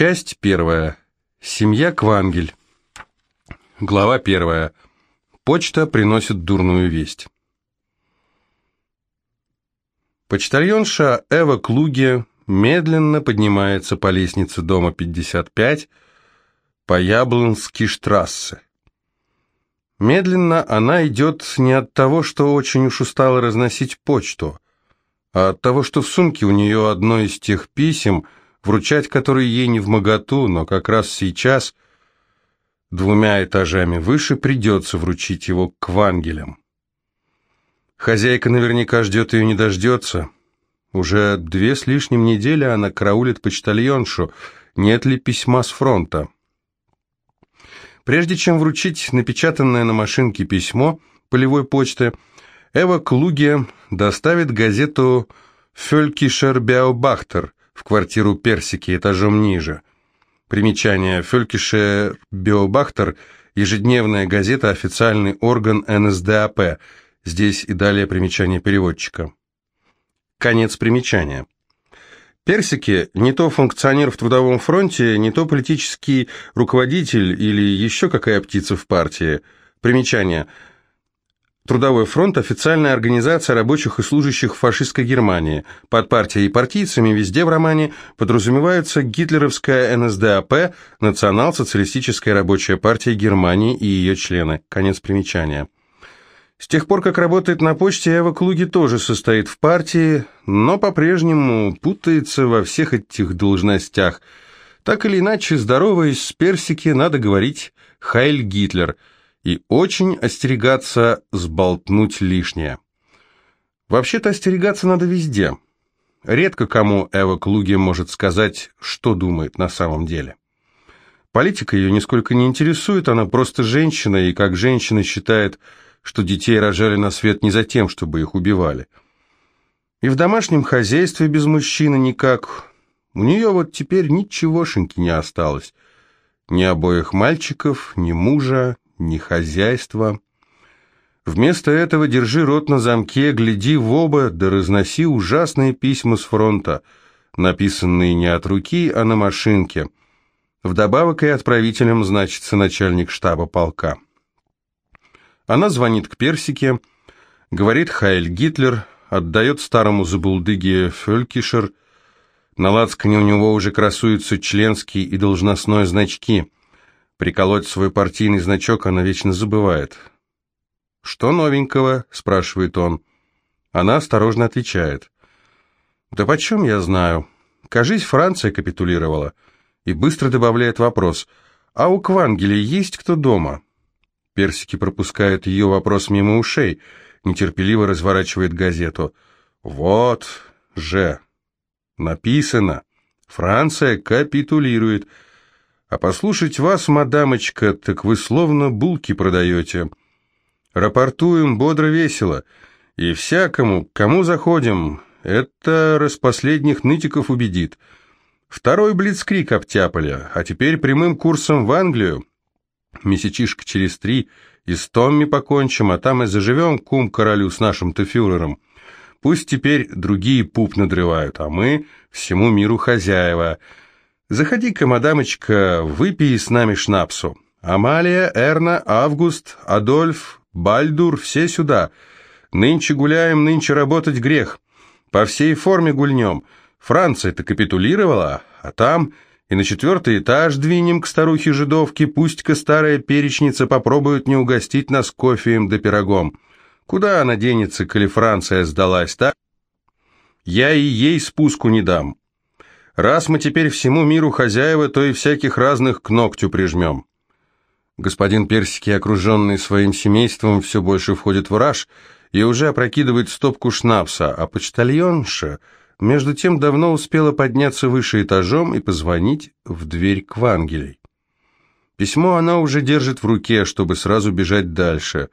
Часть первая. Семья Квангель. Глава первая. Почта приносит дурную весть. Почтальонша Эва Клуге медленно поднимается по лестнице дома 55 по Яблонски штрассе. Медленно она идет не от того, что очень уж устала разносить почту, а от того, что в сумке у нее одно из тех писем, вручать которые ей не в моготу, но как раз сейчас, двумя этажами выше, придется вручить его к вангелям. Хозяйка наверняка ждет ее не дождется. Уже две с лишним недели она караулит почтальоншу, нет ли письма с фронта. Прежде чем вручить напечатанное на машинке письмо полевой почты, Эва Клуге доставит газету «Фелькишер Беобахтер» в квартиру Персики этажом ниже. Примечание «Фелькишер Беобахтер» – ежедневная газета, официальный орган НСДАП. Здесь и далее примечание переводчика. Конец примечания. Персики не то функционер в Трудовом фронте, не то политический руководитель или еще какая птица в партии. Примечание. Трудовой фронт – официальная организация рабочих и служащих фашистской Германии. Под партией и партийцами везде в романе подразумеваются гитлеровская НСДАП, Национал-социалистическая рабочая партия Германии и ее члены. Конец примечания. С тех пор, как работает на почте, Эва Клуги тоже состоит в партии, но по-прежнему путается во всех этих должностях. Так или иначе, здороваясь с Персики, надо говорить «Хайль Гитлер» и очень остерегаться сболтнуть лишнее. Вообще-то остерегаться надо везде. Редко кому Эва Клуги может сказать, что думает на самом деле. Политика ее нисколько не интересует, она просто женщина, и как женщина считает – что детей рожали на свет не за тем, чтобы их убивали. И в домашнем хозяйстве без мужчины никак. У нее вот теперь ничегошеньки не осталось. Ни обоих мальчиков, ни мужа, ни хозяйства. Вместо этого держи рот на замке, гляди в оба, да разноси ужасные письма с фронта, написанные не от руки, а на машинке. Вдобавок и отправителем значится начальник штаба полка. Она звонит к Персике, говорит «Хайль Гитлер», отдает старому забулдыге Фелькишер. На лацкане у него уже красуются членские и должностные значки. Приколоть свой партийный значок она вечно забывает. «Что новенького?» – спрашивает он. Она осторожно отвечает. «Да почем я знаю? Кажись, Франция капитулировала». И быстро добавляет вопрос. «А у Квангеля есть кто дома?» Персики пропускает ее вопрос мимо ушей, нетерпеливо разворачивает газету. «Вот же! Написано! Франция капитулирует. А послушать вас, мадамочка, так вы словно булки продаете. Рапортуем бодро-весело. И всякому, кому заходим, это распоследних нытиков убедит. Второй блицкрик обтяпали, а теперь прямым курсом в Англию. Месячишка через три и с Томми покончим, а там и заживем, кум королю с нашим-то фюрером. Пусть теперь другие пуп надрывают, а мы всему миру хозяева. Заходи-ка, мадамочка, выпей с нами шнапсу. Амалия, Эрна, Август, Адольф, Бальдур, все сюда. Нынче гуляем, нынче работать грех. По всей форме гульнем. Франция-то капитулировала, а там и на четвертый этаж двинем к старухе-жидовке, пусть-ка старая перечница попробует не угостить нас кофеем да пирогом. Куда она денется, коли Франция сдалась, так? Я и ей спуску не дам. Раз мы теперь всему миру хозяева, то и всяких разных к ногтю прижмем. Господин Персики, окруженный своим семейством, все больше входит в раж и уже опрокидывает стопку шнапса, а почтальонша между тем давно успела подняться выше этажом и позвонить в дверь к Вангелей. Письмо она уже держит в руке, чтобы сразу бежать дальше.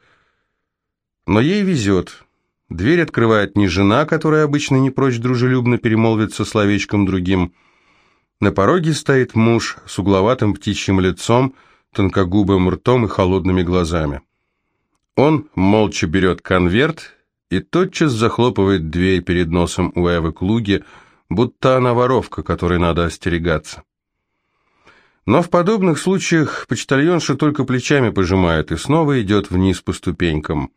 Но ей везет. Дверь открывает не жена, которая обычно не прочь дружелюбно перемолвиться словечком другим. На пороге стоит муж с угловатым птичьим лицом, тонкогубым ртом и холодными глазами. Он молча берет конверт и тотчас захлопывает дверь перед носом у Эвы Клуги, будто она воровка, которой надо остерегаться. Но в подобных случаях почтальонша только плечами пожимает и снова идет вниз по ступенькам.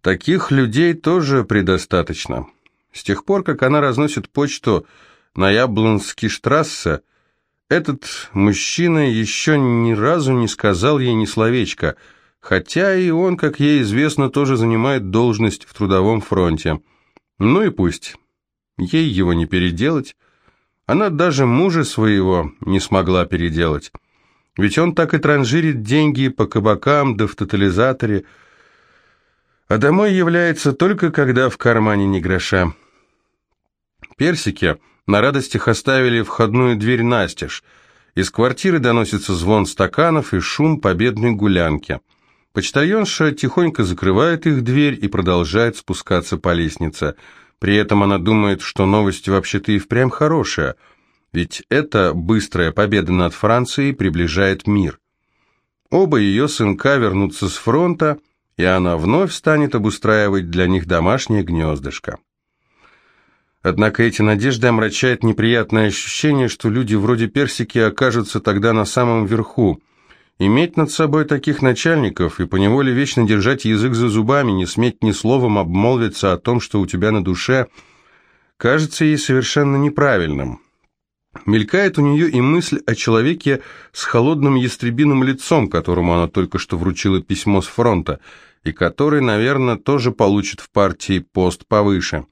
Таких людей тоже предостаточно. С тех пор, как она разносит почту на Яблонский штрассе, этот мужчина еще ни разу не сказал ей ни словечка, хотя и он, как ей известно, тоже занимает должность в трудовом фронте. Ну и пусть. Ей его не переделать. Она даже мужа своего не смогла переделать. Ведь он так и транжирит деньги по кабакам да в тотализаторе, а домой является только когда в кармане не гроша. Персики на радостях оставили входную дверь настежь. Из квартиры доносится звон стаканов и шум победной гулянки. Почтальонша тихонько закрывает их дверь и продолжает спускаться по лестнице. При этом она думает, что новость вообще-то и впрямь хорошая, ведь эта быстрая победа над Францией приближает мир. Оба ее сынка вернутся с фронта, и она вновь станет обустраивать для них домашнее гнездышко. Однако эти надежды омрачает неприятное ощущение, что люди вроде Персики окажутся тогда на самом верху. Иметь над собой таких начальников и поневоле вечно держать язык за зубами, не сметь ни словом обмолвиться о том, что у тебя на душе, кажется ей совершенно неправильным. Мелькает у нее и мысль о человеке с холодным ястребиным лицом, которому она только что вручила письмо с фронта, и который, наверное, тоже получит в партии пост повыше.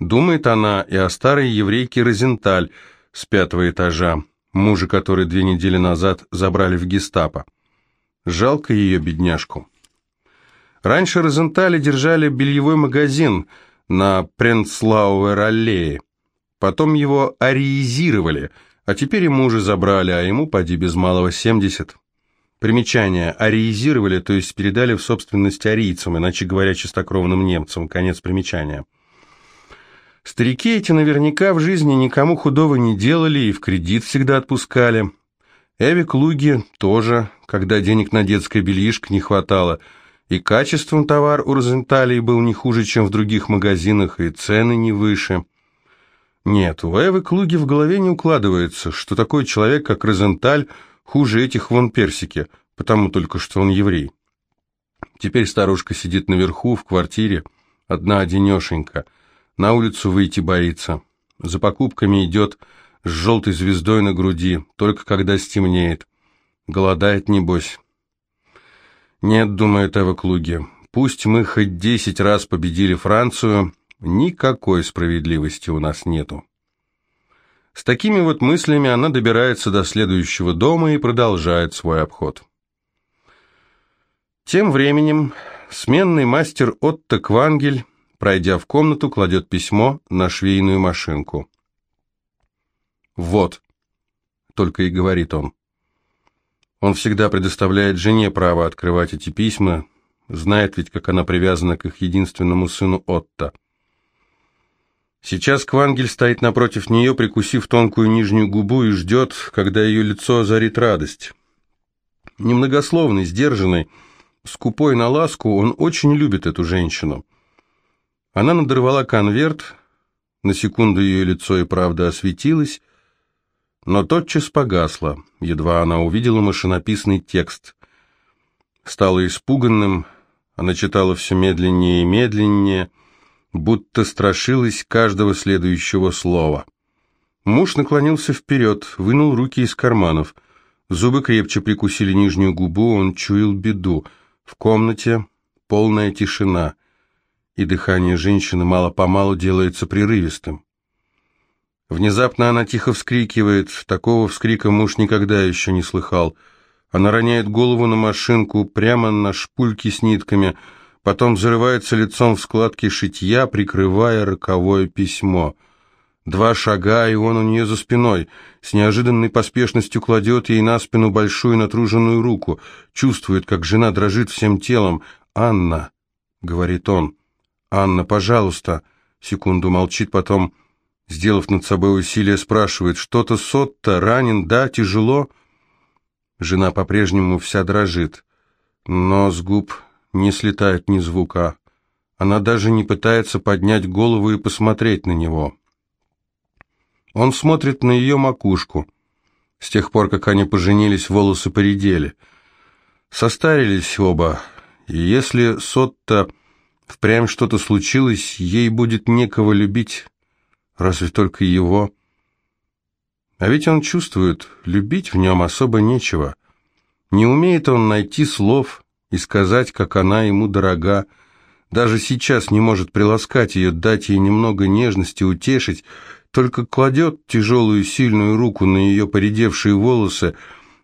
Думает она и о старой еврейке Розенталь с пятого этажа, мужа которой две недели назад забрали в гестапо. Жалко ее, бедняжку. Раньше Розентали держали бельевой магазин на Пренцлауэр-аллее. Потом его ариизировали, а теперь и мужа забрали, а ему поди без малого семьдесят. Примечание. Ариизировали, то есть передали в собственность арийцам, иначе говоря, чистокровным немцам. Конец примечания. Старики эти наверняка в жизни никому худого не делали и в кредит всегда отпускали. Эви Клуги тоже, когда денег на детское бельишко не хватало, и качеством товар у Розенталей был не хуже, чем в других магазинах, и цены не выше. Нет, у Эвы Клуги в голове не укладывается, что такой человек, как Розенталь, Хуже этих вон персики, потому только что он еврей. Теперь старушка сидит наверху, в квартире, одна-одинешенька. На улицу выйти боится. За покупками идет с желтой звездой на груди, только когда стемнеет. Голодает, небось. Нет, думает Эва Клуги, пусть мы хоть десять раз победили Францию, никакой справедливости у нас нету. С такими вот мыслями она добирается до следующего дома и продолжает свой обход. Тем временем сменный мастер Отто Квангель, пройдя в комнату, кладет письмо на швейную машинку. «Вот», — только и говорит он. Он всегда предоставляет жене право открывать эти письма, знает ведь, как она привязана к их единственному сыну Отто. Сейчас Квангель стоит напротив нее, прикусив тонкую нижнюю губу и ждет, когда ее лицо озарит радость. Немногословный, сдержанный, скупой на ласку, он очень любит эту женщину. Она надорвала конверт, на секунду ее лицо и правда осветилось, но тотчас погасло, едва она увидела машинописный текст. Стала испуганным, она читала все медленнее и медленнее, будто страшилась каждого следующего слова. Муж наклонился вперед, вынул руки из карманов. Зубы крепче прикусили нижнюю губу, он чуял беду. В комнате полная тишина, и дыхание женщины мало-помалу делается прерывистым. Внезапно она тихо вскрикивает, такого вскрика муж никогда еще не слыхал. Она роняет голову на машинку, прямо на шпульки с нитками — потом взрывается лицом в складки шитья, прикрывая роковое письмо. Два шага, и он у нее за спиной. С неожиданной поспешностью кладет ей на спину большую натруженную руку. Чувствует, как жена дрожит всем телом. «Анна», — говорит он, — «Анна, пожалуйста». Секунду молчит, потом, сделав над собой усилие, спрашивает, «Что-то Сотто, ранен, да, тяжело?» Жена по-прежнему вся дрожит, но с губ не слетает ни звука. Она даже не пытается поднять голову и посмотреть на него. Он смотрит на ее макушку. С тех пор, как они поженились, волосы поредели. Состарились оба, и если Сотта впрямь что-то случилось, ей будет некого любить, разве только его. А ведь он чувствует, любить в нем особо нечего. Не умеет он найти слов и сказать, как она ему дорога. Даже сейчас не может приласкать ее, дать ей немного нежности, утешить, только кладет тяжелую сильную руку на ее поредевшие волосы,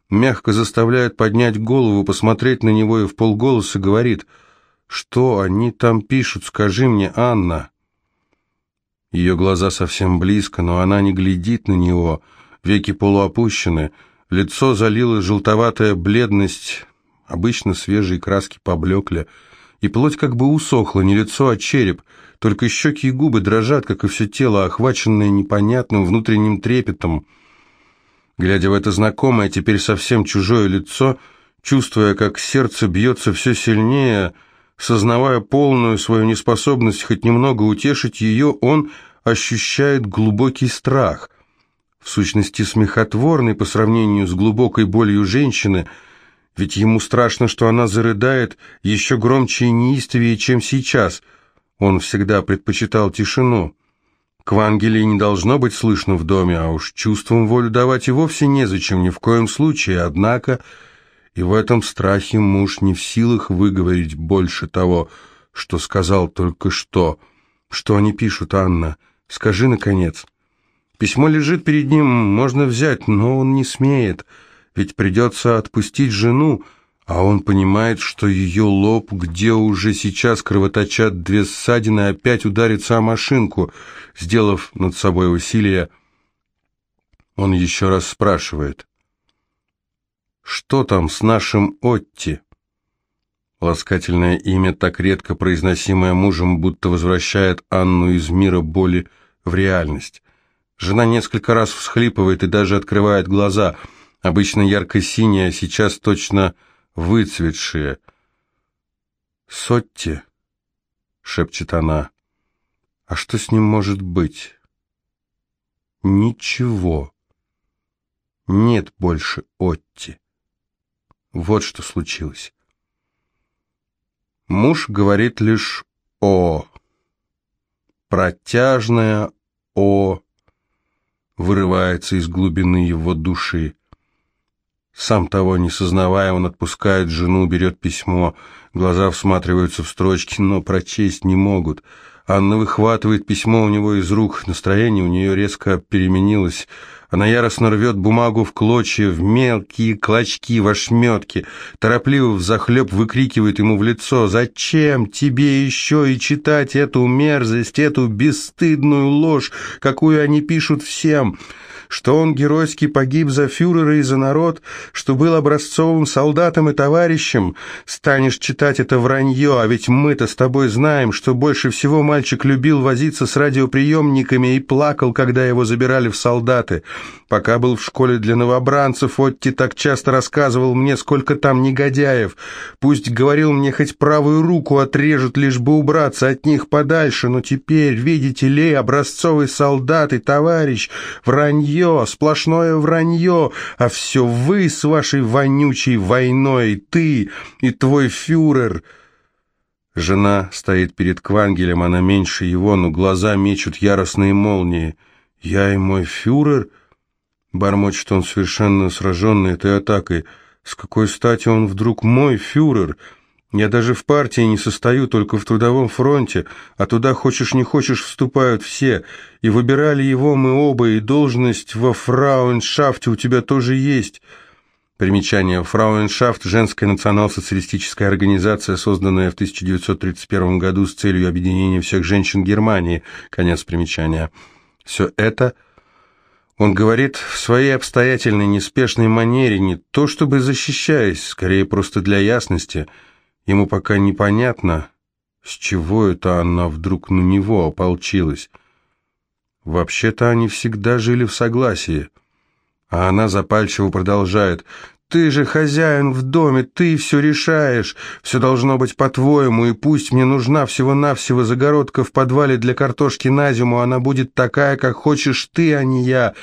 мягко заставляет поднять голову, посмотреть на него и в полголоса говорит «Что они там пишут, скажи мне, Анна?» Ее глаза совсем близко, но она не глядит на него, веки полуопущены, лицо залило желтоватая бледность, обычно свежие краски поблекли, и плоть как бы усохла, не лицо, а череп, только щеки и губы дрожат, как и все тело, охваченное непонятным внутренним трепетом. Глядя в это знакомое, теперь совсем чужое лицо, чувствуя, как сердце бьется все сильнее, сознавая полную свою неспособность хоть немного утешить ее, он ощущает глубокий страх. В сущности, смехотворный по сравнению с глубокой болью женщины, ведь ему страшно, что она зарыдает еще громче и неистовее, чем сейчас. Он всегда предпочитал тишину. Квангелии не должно быть слышно в доме, а уж чувством волю давать и вовсе незачем, ни в коем случае, однако... И в этом страхе муж не в силах выговорить больше того, что сказал только что. Что они пишут, Анна? Скажи, наконец. Письмо лежит перед ним, можно взять, но он не смеет, ведь придется отпустить жену, а он понимает, что ее лоб, где уже сейчас кровоточат две ссадины, опять ударится о машинку. Сделав над собой усилие, он еще раз спрашивает. «Что там с нашим Отти?» Ласкательное имя, так редко произносимое мужем, будто возвращает Анну из мира боли в реальность. Жена несколько раз всхлипывает и даже открывает глаза, обычно ярко-синие, а сейчас точно выцветшие. «Сотти», — шепчет она, — «а что с ним может быть?» «Ничего. Нет больше Отти». Вот что случилось. Муж говорит лишь «о». Протяжное «о» вырывается из глубины его души. Сам того не сознавая, он отпускает жену, берет письмо. Глаза всматриваются в строчки, но прочесть не могут. Анна выхватывает письмо у него из рук. Настроение у нее резко переменилось. Она яростно рвет бумагу в клочья, в мелкие клочки, в ошметки. Торопливо взахлеб выкрикивает ему в лицо «Зачем тебе еще и читать эту мерзость, эту бесстыдную ложь, какую они пишут всем?» что он геройски погиб за фюрера и за народ, что был образцовым солдатом и товарищем. Станешь читать это вранье, а ведь мы-то с тобой знаем, что больше всего мальчик любил возиться с радиоприемниками и плакал, когда его забирали в солдаты. Пока был в школе для новобранцев, Отти так часто рассказывал мне, сколько там негодяев. Пусть говорил мне, хоть правую руку отрежут, лишь бы убраться от них подальше, но теперь, видите ли, образцовый солдат и товарищ, вранье, сплошное вранье, а все вы с вашей вонючей войной, ты и твой фюрер. Жена стоит перед Квангелем, она меньше его, но глаза мечут яростные молнии. Я и мой фюрер... Бормочет он совершенно сраженный этой атакой. С какой стати он вдруг мой фюрер? Я даже в партии не состою, только в трудовом фронте, а туда, хочешь не хочешь, вступают все. И выбирали его мы оба, и должность во фрауеншафте у тебя тоже есть». Примечание. Фрауеншафт – женская национал-социалистическая организация, созданная в 1931 году с целью объединения всех женщин Германии. Конец примечания. Все это – он говорит в своей обстоятельной, неспешной манере, не то чтобы защищаясь, скорее просто для ясности. Ему пока непонятно, с чего это она вдруг на него ополчилась. Вообще-то они всегда жили в согласии. А она запальчиво продолжает. Ты же хозяин в доме, ты все решаешь, все должно быть по-твоему, и пусть мне нужна всего-навсего загородка в подвале для картошки на зиму, она будет такая, как хочешь ты, а не я.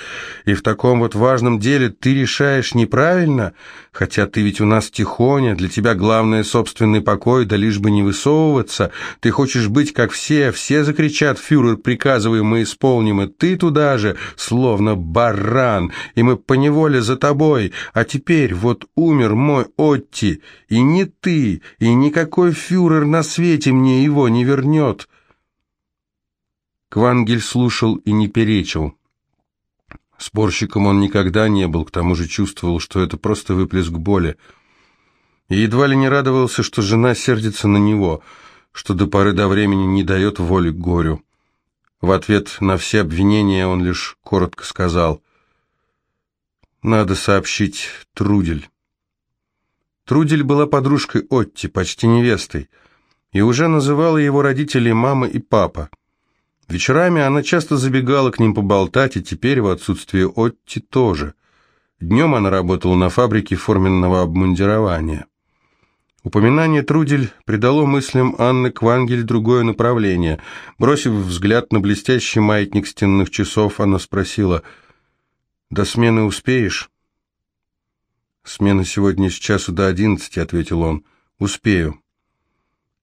И в таком вот важном деле ты решаешь неправильно, хотя ты ведь у нас тихоня, для тебя главное собственный покой, да лишь бы не высовываться. Ты хочешь быть как все, все закричат, фюрер, приказывай, мы исполним, и ты туда же, словно баран, и мы поневоле за тобой, а теперь теперь вот умер мой Отти, и не ты, и никакой фюрер на свете мне его не вернет. Квангель слушал и не перечил. Спорщиком он никогда не был, к тому же чувствовал, что это просто выплеск боли. И едва ли не радовался, что жена сердится на него, что до поры до времени не дает воли горю. В ответ на все обвинения он лишь коротко сказал — надо сообщить Трудель. Трудель была подружкой Отти, почти невестой, и уже называла его родителей мама и папа. Вечерами она часто забегала к ним поболтать, и теперь в отсутствие Отти тоже. Днем она работала на фабрике форменного обмундирования. Упоминание Трудель придало мыслям Анны Квангель другое направление. Бросив взгляд на блестящий маятник стенных часов, она спросила – «До смены успеешь?» «Смена сегодня с часу до одиннадцати», — ответил он. «Успею».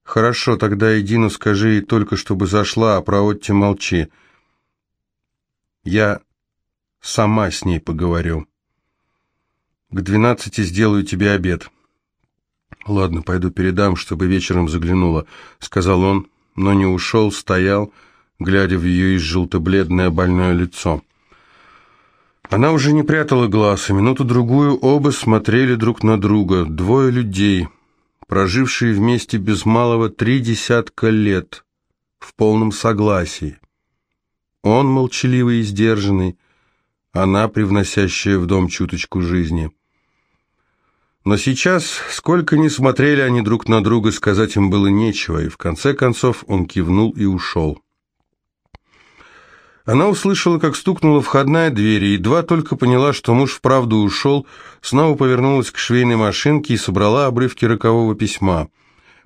«Хорошо, тогда иди, но скажи ей только, чтобы зашла, а про Отти молчи. Я сама с ней поговорю. К двенадцати сделаю тебе обед». «Ладно, пойду передам, чтобы вечером заглянула», — сказал он, но не ушел, стоял, глядя в ее изжелто-бледное больное лицо. Она уже не прятала глаз, и минуту-другую оба смотрели друг на друга, двое людей, прожившие вместе без малого три десятка лет, в полном согласии. Он молчаливый и сдержанный, она привносящая в дом чуточку жизни. Но сейчас, сколько ни смотрели они друг на друга, сказать им было нечего, и в конце концов он кивнул и ушел. Она услышала, как стукнула входная дверь, и едва только поняла, что муж вправду ушел, снова повернулась к швейной машинке и собрала обрывки рокового письма.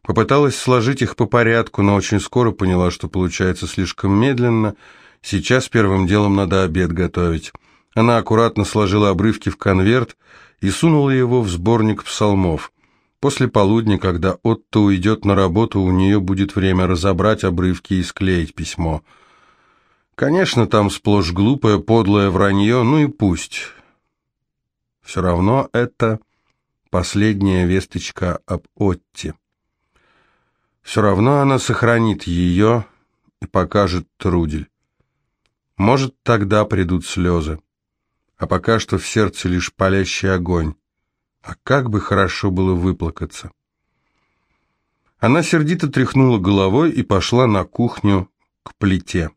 Попыталась сложить их по порядку, но очень скоро поняла, что получается слишком медленно. Сейчас первым делом надо обед готовить. Она аккуратно сложила обрывки в конверт и сунула его в сборник псалмов. После полудня, когда Отто уйдет на работу, у нее будет время разобрать обрывки и склеить письмо – Конечно, там сплошь глупое, подлое вранье, ну и пусть. Все равно это последняя весточка об Отте. Все равно она сохранит ее и покажет Трудель. Может, тогда придут слезы. А пока что в сердце лишь палящий огонь. А как бы хорошо было выплакаться. Она сердито тряхнула головой и пошла на кухню к плите.